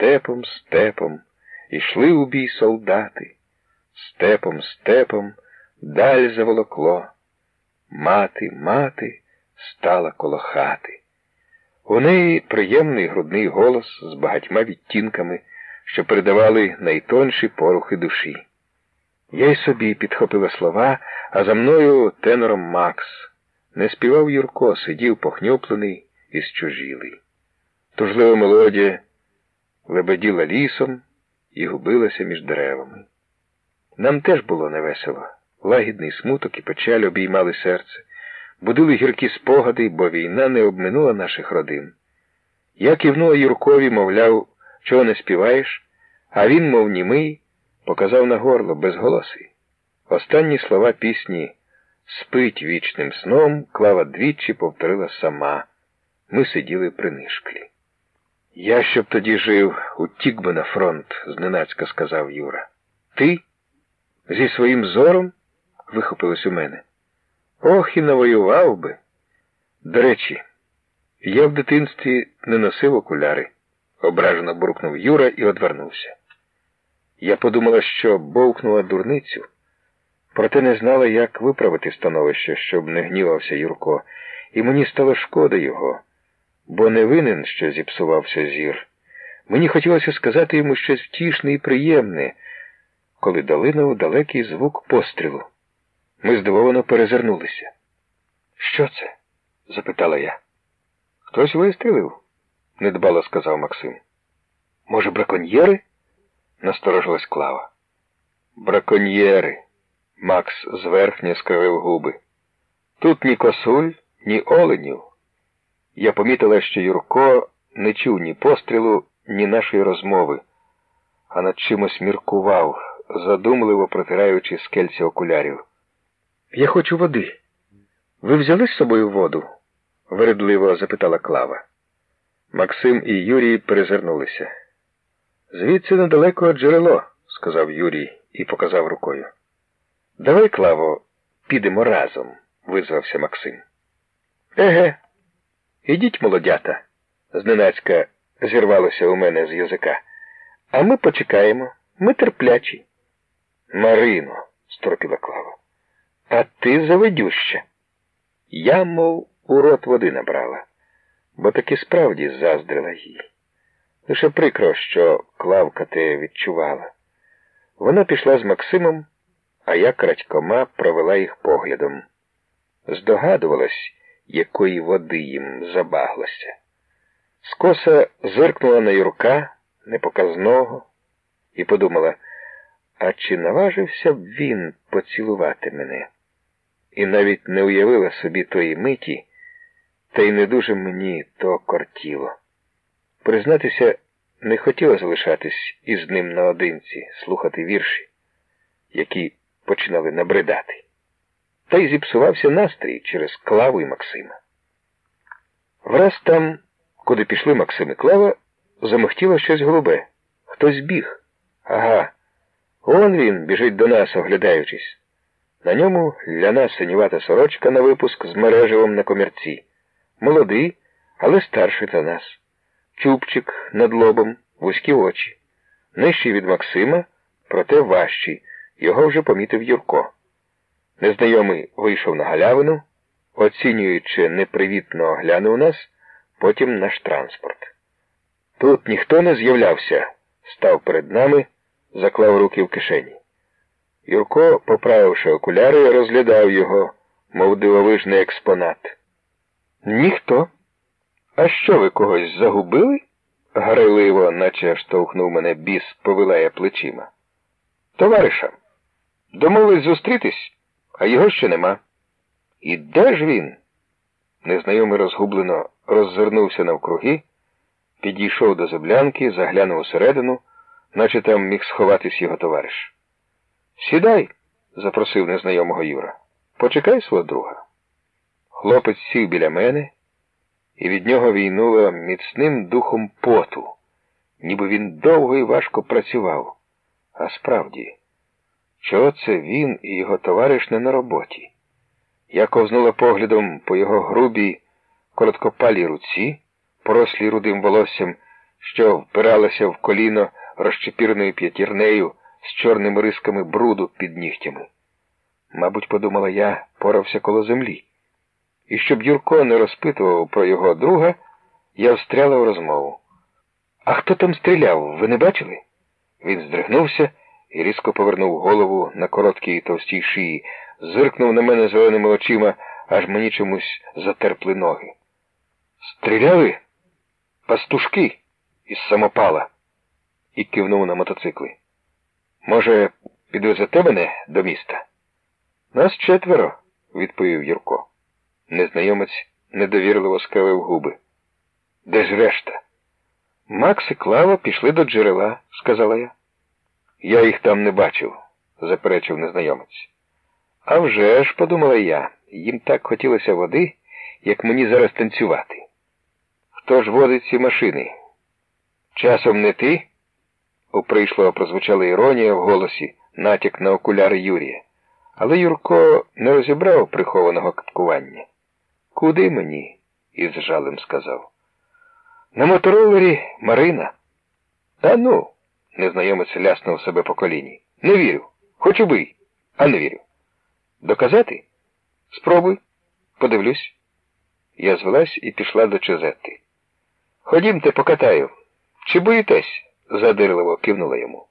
Степом, степом ішли у бій солдати, степом, степом даль заволокло. Мати, мати стала коло хати. У неї приємний грудний голос з багатьма відтінками, що передавали найтонші порухи душі. Я й собі підхопила слова, а за мною тенором Макс. Не співав Юрко, сидів похнюплений і зчужілий. Тужлива мелодія лебеділа лісом і губилася між деревами. Нам теж було невесело. Лагідний смуток і печаль обіймали серце, будили гіркі спогади, бо війна не обминула наших родин. Я кивнула Юркові, мовляв, чого не співаєш, а він, мов німий, показав на горло безголосий. Останні слова пісні Спить вічним сном клава двічі повторила сама. Ми сиділи при нишклі. Я, щоб тоді жив, утік би на фронт, зненацька сказав Юра. Ти? Зі своїм зором? вихопилось у мене. Ох, і навоював би. До речі, я в дитинстві не носив окуляри, ображено буркнув Юра і одвернувся. Я подумала, що бовкнула дурницю, проте не знала, як виправити становище, щоб не гнівався Юрко, і мені стало шкода його, бо не винен, що зіпсувався зір. Мені хотілося сказати йому щось втішне і приємне, коли долинув далекий звук пострілу. Ми здивовано перезирнулися. Що це? запитала я. Хтось вистрілив, недбало сказав Максим. Може, браконьєри? насторожилась Клава. Браконьєри. Макс зверхня скривив губи. Тут ні косуль, ні оленів. Я помітила, що Юрко не чув ні пострілу, ні нашої розмови, а над чимось міркував, задумливо протираючи скельці окулярів. Я хочу води. Ви взяли з собою воду? вередливо запитала Клава. Максим і Юрій перезирнулися. Звідси недалеко джерело, сказав Юрій і показав рукою. Давай, Клаво, підемо разом, визвався Максим. Еге, ідіть, молодята, зненацька зірвалося у мене з язика. А ми почекаємо, ми терплячі. Марино, сторопіла Клава. А ти заведюща. Я, мов, у рот води набрала, бо таки справді заздрила їй. Лише прикро, що Клавка те відчувала. Вона пішла з Максимом, а я крадькома провела їх поглядом. Здогадувалась, якої води їм забаглося. Скоса зиркнула на Юрка непоказного і подумала, а чи наважився б він поцілувати мене? І навіть не уявила собі тої миті, та й не дуже мені то кортіло. Признатися, не хотіла залишатись із ним наодинці, слухати вірші, які починали набридати. Та й зіпсувався настрій через Клаву і Максима. Враз там, куди пішли Максим і Клава, замихтіло щось голубе. Хтось біг. Ага, он він біжить до нас, оглядаючись. На ньому ляна синювата сорочка на випуск з мереживом на комірці. Молодий, але старший за нас. Чубчик над лобом, вузькі очі. Нижчий від Максима, проте важчий. Його вже помітив Юрко. Незнайомий вийшов на галявину, оцінюючи непривітно глянув нас, потім наш транспорт. Тут ніхто не з'являвся, став перед нами, заклав руки в кишені. Юрко, поправивши окуляри, розглядав його, мов дивовижний експонат. Ніхто. А що ви когось загубили? Грайливо, наче штовхнув мене біс, повилає плечима. Товариша, домовились зустрітись, а його ще нема. І де ж він? Незнайомий розгублено роззирнувся навкруги, підійшов до землянки, заглянув усередину, наче там міг сховатись його товариш. Сідай, запросив незнайомого Юра. Почекай свого друга. Хлопець сів біля мене, і від нього війнуло міцним духом поту, ніби він довго і важко працював. А справді, чого це він і його товариш не на роботі? Я ковзнула поглядом по його грубій, короткопалій руці, порослій рудим волоссям що впиралася в коліно розчепірною п'ятірнею з чорними рисками бруду під нігтями. Мабуть, подумала я, порався коло землі. І щоб Юрко не розпитував про його друга, я встряла в розмову. А хто там стріляв, ви не бачили? Він здригнувся і різко повернув голову на короткій товстій шиї, зиркнув на мене зеленими очима, аж мені чомусь затерпли ноги. Стріляли? Пастушки із самопала і кивнув на мотоцикли. Може, підвезете мене до міста? Нас четверо, відповів Юрко. Незнайомець недовірливо скривив губи. Де ж решта? Макс і Клава пішли до джерела, сказала я. Я їх там не бачив, заперечив незнайомець. «А вже ж, подумала я, їм так хотілося води, як мені зараз танцювати. Хто ж водить ці машини? Часом не ти? У прийшлого прозвучала іронія в голосі, натяк на окуляри Юрія. Але Юрко не розібрав прихованого каткування. Куди мені? із жалем сказав. На моторолері Марина. Та ну, незнайомець ляснув себе по коліні. Не вірю. Хоч убий, а не вірю. Доказати? Спробуй, подивлюсь. Я звелась і пішла до Чезетти. Ходімте, покатаю. Чи боїтесь? задирливо кивнула йому.